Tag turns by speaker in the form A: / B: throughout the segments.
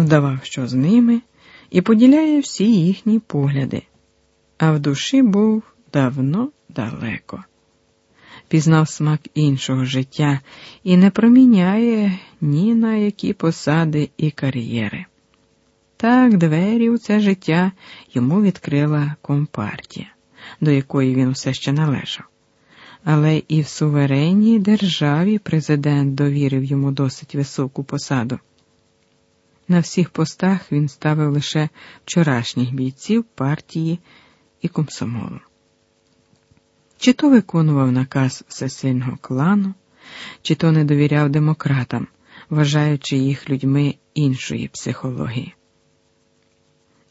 A: вдавав, що з ними, і поділяє всі їхні погляди, а в душі був давно далеко. Пізнав смак іншого життя і не проміняє ні на які посади і кар'єри. Так двері у це життя йому відкрила компартія, до якої він все ще належав. Але і в суверенній державі президент довірив йому досить високу посаду. На всіх постах він ставив лише вчорашніх бійців партії і комсомолу. Чи то виконував наказ всесильного клану, чи то не довіряв демократам, вважаючи їх людьми іншої психології.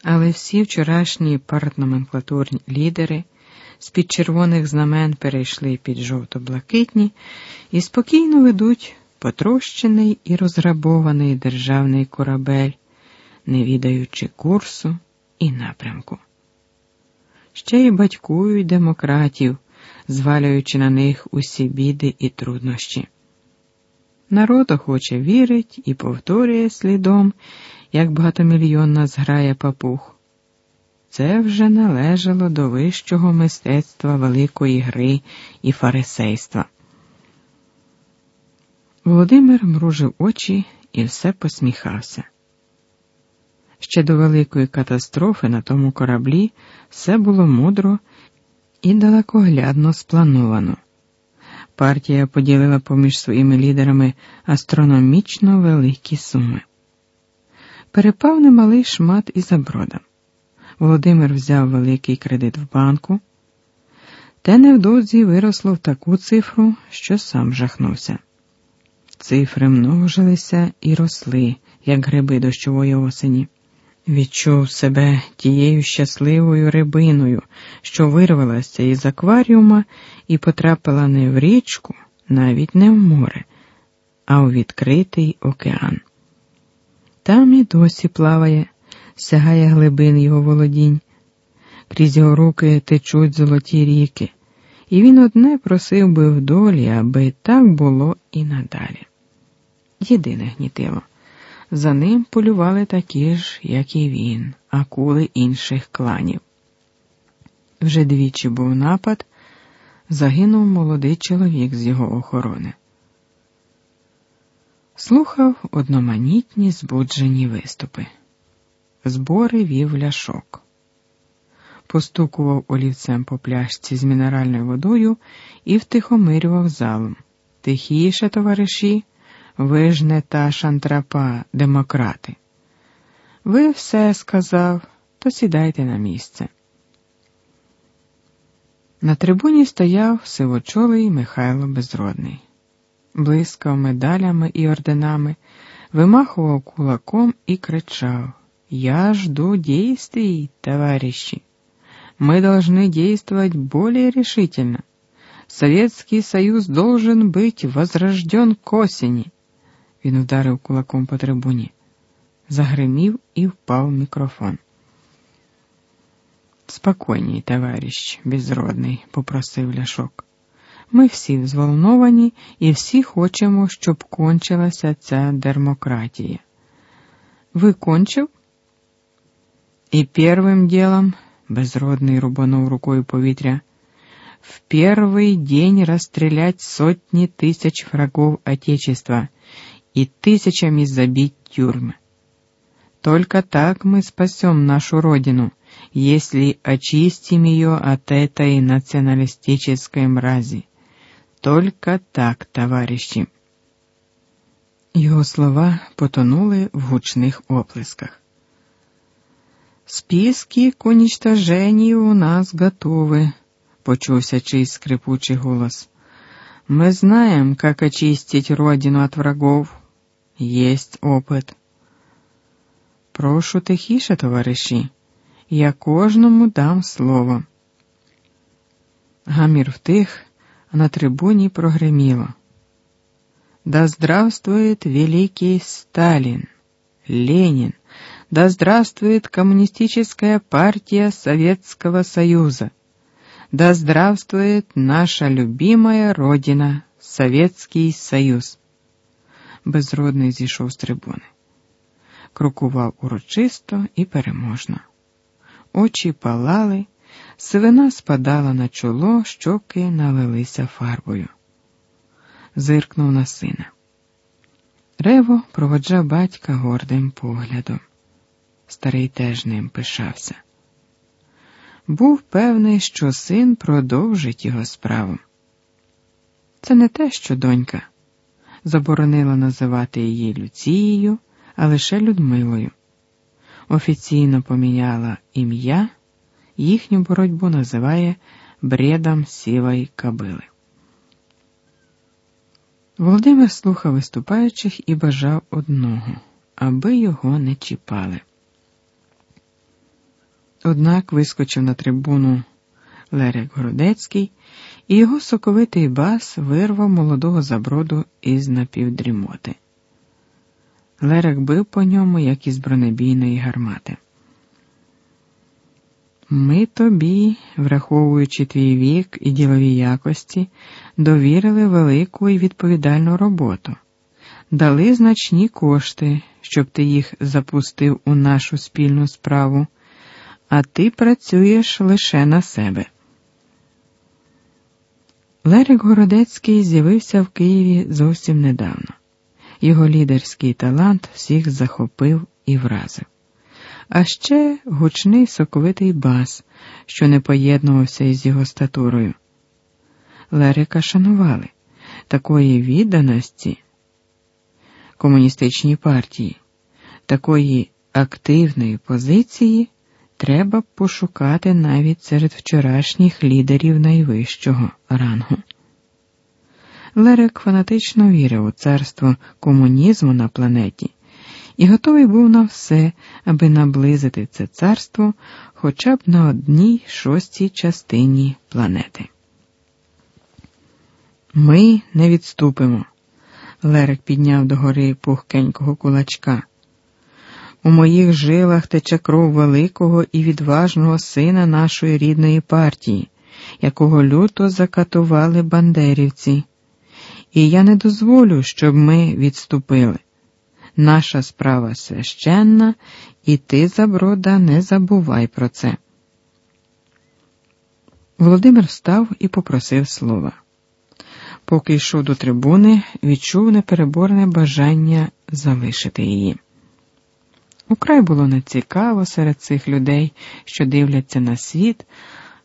A: Але всі вчорашні партноменклатурні лідери з під червоних знамен перейшли під жовто-блакитні і спокійно ведуть потрощений і розграбований державний корабель, не відаючи курсу і напрямку. Ще й батькують демократів, звалюючи на них усі біди і труднощі. Народ охоче вірить і повторює слідом, як багатомільйонна зграя папух. Це вже належало до вищого мистецтва великої гри і фарисейства. Володимир мружив очі і все посміхався. Ще до великої катастрофи на тому кораблі все було мудро і далекоглядно сплановано. Партія поділила поміж своїми лідерами астрономічно великі суми. Перепав немалий шмат і заброда. Володимир взяв великий кредит в банку, те невдовзі виросло в таку цифру, що сам жахнувся. Цифри множилися і росли, як гриби дощової осені. Відчув себе тією щасливою рибиною, що вирвалася із акваріума і потрапила не в річку, навіть не в море, а у відкритий океан. Там і досі плаває, сягає глибин його володінь, крізь його руки течуть золоті ріки, і він одне просив би в долі, аби так було і надалі. Єдине гнітило. За ним полювали такі ж, як і він, акули інших кланів. Вже двічі був напад, загинув молодий чоловік з його охорони. Слухав одноманітні збуджені виступи. Збори вів ляшок, постукував олівцем по пляшці з мінеральною водою і втихомирював залом. Тихіше, товариші. Ви ж не та шантрапа, демократи. Ви все сказав, то сідайте на місце. На трибуні стояв сивочолий Михайло Безродний, блискав медалями і орденами, вимахував кулаком і кричав: Я жду действий, товарищи. Мы должны действовать более решительно. Советский Союз должен быть возрожден к осени. Він вдарив кулаком по трибуні, загримів і впав мікрофон. Спокійній, товариш безродний, попросив ляшок. Ми всі взволновані і всі хочемо, щоб кончилася ця демократія. Ви кончив? І первим ділом, безродний рубанув рукою повітря, в первый день расстрелять сотни тысяч врагов Отечества и тысячами забить тюрьмы. Только так мы спасем нашу Родину, если очистим ее от этой националистической мрази. Только так, товарищи. Його слова потонули в гучних оплесках. Списки к уничтожению у нас готовы, почувся чийсь скрипучий голос. Мы знаем, как очистить родину от врагов. Есть опит. Прошу тихіше, товариші, я кожному дам слово. Гамір втих, а на трибуні прогреміло. Да здравствует великий Сталин, Ленин, да здравствует Коммунистическая партия Советского Союза, да здравствует наша любимая Родина, Советский Союз. Безродний зійшов з трибуни. крокував урочисто і переможно. Очі палали, сивина спадала на чоло, щоки налилися фарбою. Зиркнув на сина. Рево проводжав батька гордим поглядом. Старий теж ним пишався. Був певний, що син продовжить його справу. Це не те, що донька заборонила називати її Люцією, а лише Людмилою. Офіційно поміняла ім'я, їхню боротьбу називає бредом сівої кабили. Володимир слухав виступаючих і бажав одного, аби його не чіпали. Однак вискочив на трибуну Лерик Городецький, і його соковитий бас вирвав молодого заброду із напівдрімоти. Лерик бив по ньому, як із бронебійної гармати. Ми тобі, враховуючи твій вік і ділові якості, довірили велику і відповідальну роботу, дали значні кошти, щоб ти їх запустив у нашу спільну справу, а ти працюєш лише на себе. Лерик Городецький з'явився в Києві зовсім недавно. Його лідерський талант всіх захопив і вразив. А ще гучний соковитий бас, що не поєднувався із його статурою. Лерика шанували такої відданості комуністичній партії, такої активної позиції треба пошукати навіть серед вчорашніх лідерів найвищого рангу. Лерик фанатично вірив у царство комунізму на планеті і готовий був на все, аби наблизити це царство хоча б на одній шостій частині планети. Ми не відступимо. Лерик підняв догори пухкенького кулачка. У моїх жилах тече кров великого і відважного сина нашої рідної партії, якого люто закатували бандерівці. І я не дозволю, щоб ми відступили. Наша справа священна, і ти, Заброда, не забувай про це. Володимир встав і попросив слова. Поки йшов до трибуни, відчув непереборне бажання залишити її. Украй було нецікаво серед цих людей, що дивляться на світ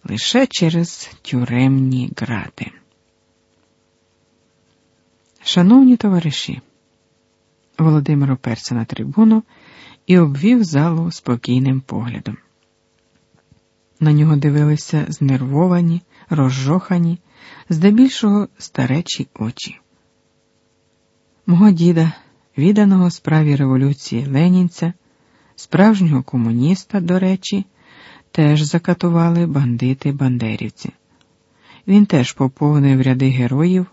A: лише через тюремні грати. Шановні товариші, Володимир оперся на трибуну і обвів залу спокійним поглядом. На нього дивилися знервовані, розжохані, здебільшого старечі очі. Мого діда, відданого справі революції Ленінця, справжнього комуніста, до речі, теж закатували бандити бандерівці. Він теж поповнив ряди героїв,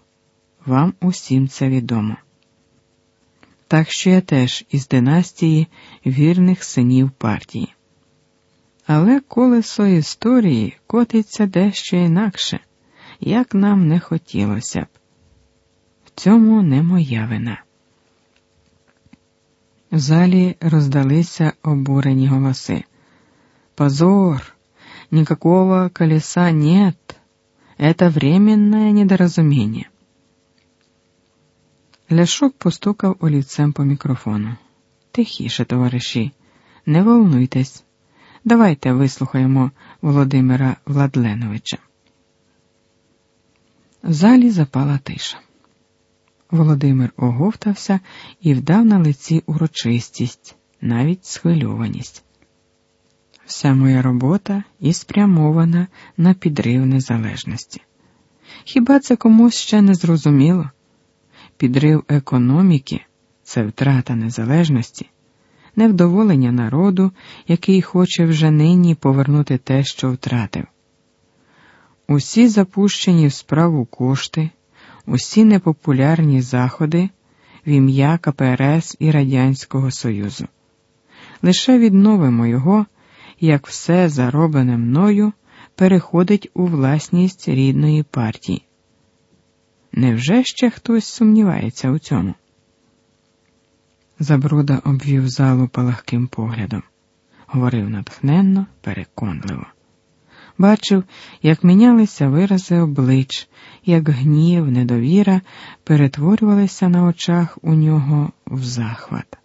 A: вам усім це відомо. Так що я теж із династії вірних синів партії. Але колесо історії котиться дещо інакше, як нам не хотілося б. В цьому не моя вина. В залі роздалися обурені голоси. Позор! Никакого колеса нет. Это временное недоразумение. Ляшок постукав олівцем по мікрофону. Тихіше, товариші, не волнуйтесь. Давайте вислухаємо Володимира Владленовича. В залі запала тиша. Володимир оговтався і вдав на лиці урочистість, навіть схвильованість. Вся моя робота і спрямована на підрив незалежності. Хіба це комусь ще не зрозуміло? Підрив економіки це втрата незалежності, невдоволення народу, який хоче вже нині повернути те, що втратив. Усі запущені в справу кошти, усі непопулярні заходи в ім'я КПРС і Радянського Союзу. Лише відновимо його, як все зароблене мною переходить у власність рідної партії. Невже ще хтось сумнівається у цьому? Забруда обвів залу палахким поглядом, говорив натхненно, переконливо. Бачив, як мінялися вирази облич, як гнів, недовіра перетворювалися на очах у нього в захват.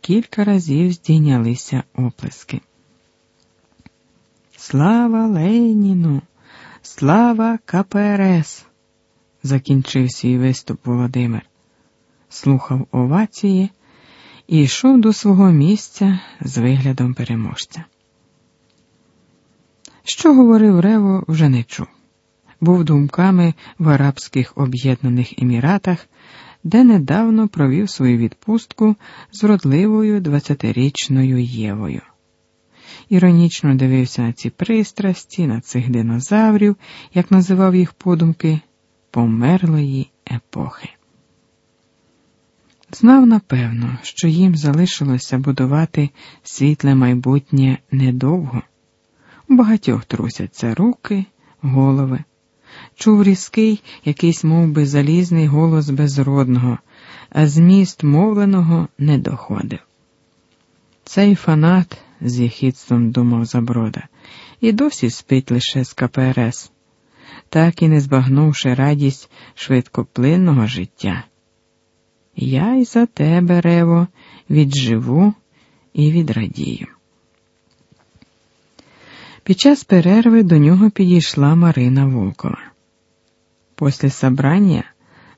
A: Кілька разів здійнялися оплески. Слава Леніну, слава КПРС! закінчив свій виступ Володимир, слухав овації і йшов до свого місця з виглядом переможця. Що говорив Рево, вже не чув. Був думками в Арабських Об'єднаних Еміратах, де недавно провів свою відпустку з вродливою двадцятирічною Євою. Іронічно дивився на ці пристрасті, на цих динозаврів, як називав їх подумки, померлої епохи. Знав напевно, що їм залишилося будувати світле майбутнє недовго. Багатьох трусяться руки, голови. Чув різкий, якийсь мов би, залізний голос безродного, а зміст мовленого не доходив. Цей фанат, з єхідством думав Заброда, і досі спить лише з КПРС, так і не збагнувши радість швидкоплинного життя. Я й за тебе, Рево, відживу і відрадію. Під час перерви до нього підійшла Марина Волкова. После собрания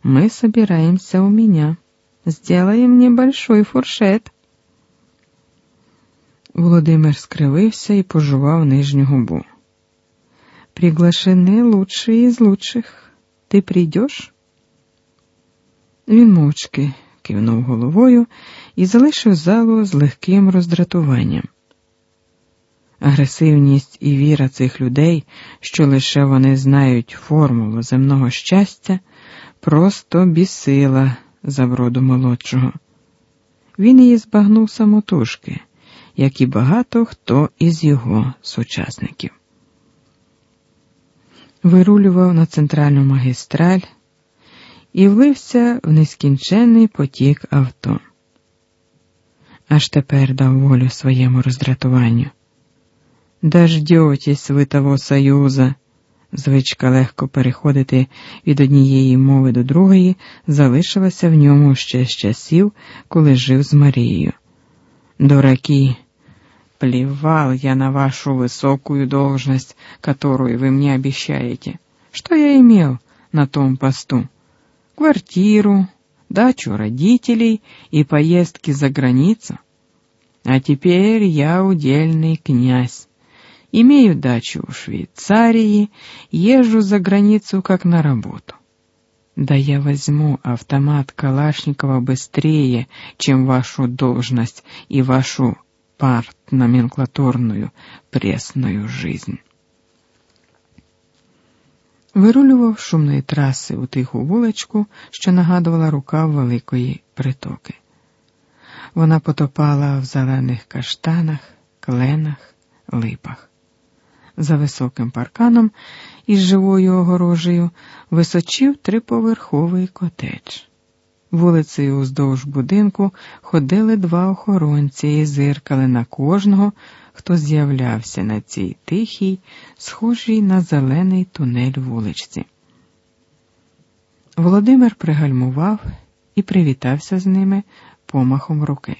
A: мы собираемся у меня. Сделаем небольшой фуршет. Володимир скривився і пожував нижню губу. Приглашены лучшие из лучших. Ти прийдеш? Він мовчки кивнув головою і залишив залу з легким роздратуванням. Агресивність і віра цих людей, що лише вони знають формулу земного щастя, просто бісила завроду молодшого. Він її збагнув самотужки, як і багато хто із його сучасників. Вирулював на центральну магістраль і влився в нескінченний потік авто. Аж тепер дав волю своєму роздратуванню. Дождетесь ви того союза. Звичка легко переходити від однієї мови до другої залишилася в ньому ще з часів, коли жив з Марією. Дураки, плевал я на вашу высокую должность, которую вы мне обещаете. Что я имел на том посту? Квартиру, дачу родителей и поездки за границу. А теперь я удельный князь. Имею дачу в Швейцарии, езжу за границу как на работу. Да я возьму автомат Калашникова быстрее, чем вашу должность и вашу партноменклатурную пресную жизнь. Вирулював шумної траси у тиху вуличку, що нагадувала рукав великої притоки. Вона потопала в зелених каштанах, кленах, липах за високим парканом із живою огорожею височив триповерховий котедж. Вулицею уздовж будинку ходили два охоронці і зиркали на кожного, хто з'являвся на цій тихій, схожій на зелений тунель вуличці. Володимир пригальмував і привітався з ними помахом руки.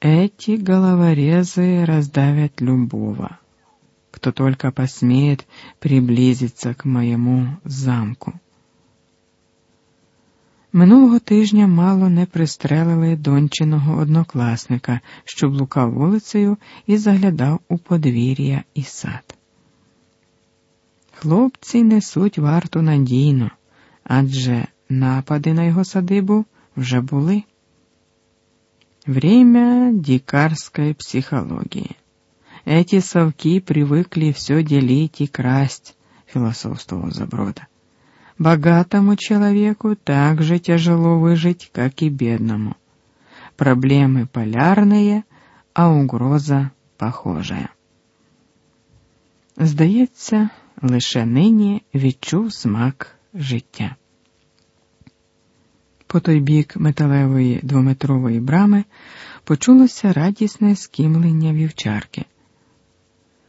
A: Эти головорезы раздавят любого, кто только посмеет приблизиться к моєму замку. Минулого тижня мало не пристрелили дончиного однокласника, що блукав вулицею і заглядав у подвір'я і сад. Хлопці несуть варту надійно, адже напади на його садибу вже були. Время дикарской психологии. Эти совки привыкли все делить и красть, философствовал Заброда. Богатому человеку так же тяжело выжить, как и бедному. Проблемы полярные, а угроза похожая. Здається, лише нині відчув смак життя. По той бік металевої двометрової брами почулося радісне скімлення вівчарки.